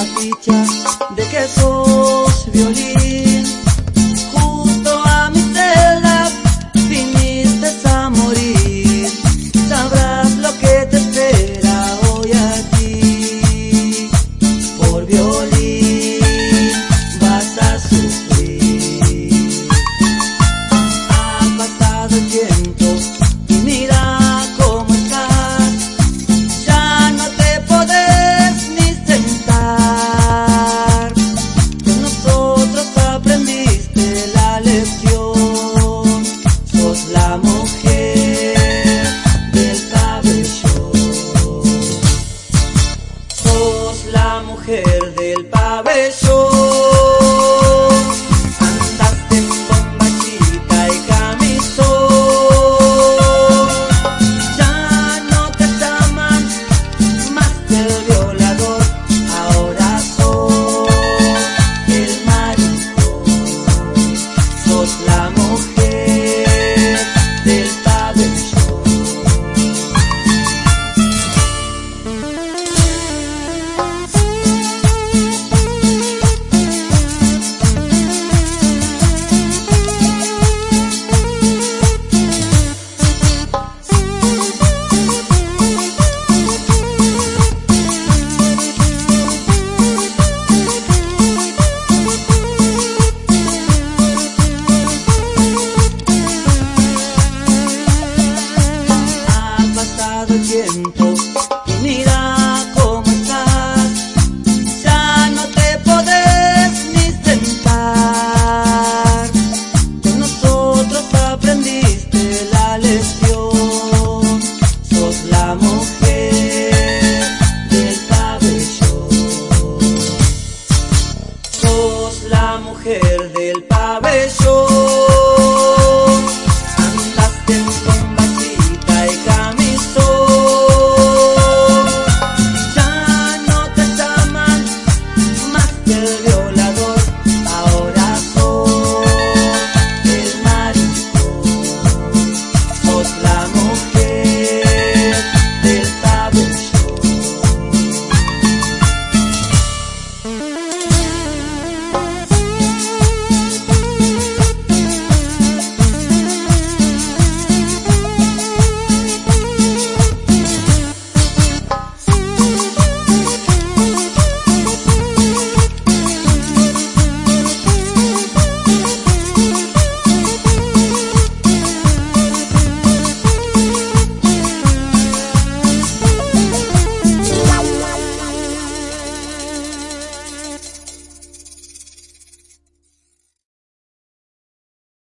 la ficha de que sos violín. Mujer del pabellón. Andaste en bombachita y camisón. Ya no te llaman más el violador. Ahora sos el maricón. Sos la el tiempo y mira cómo estás. Ya no te podés ni sentar. Con nosotros aprendiste la lección. Sos la mujer del pabellón. Sos la mujer del pabellón.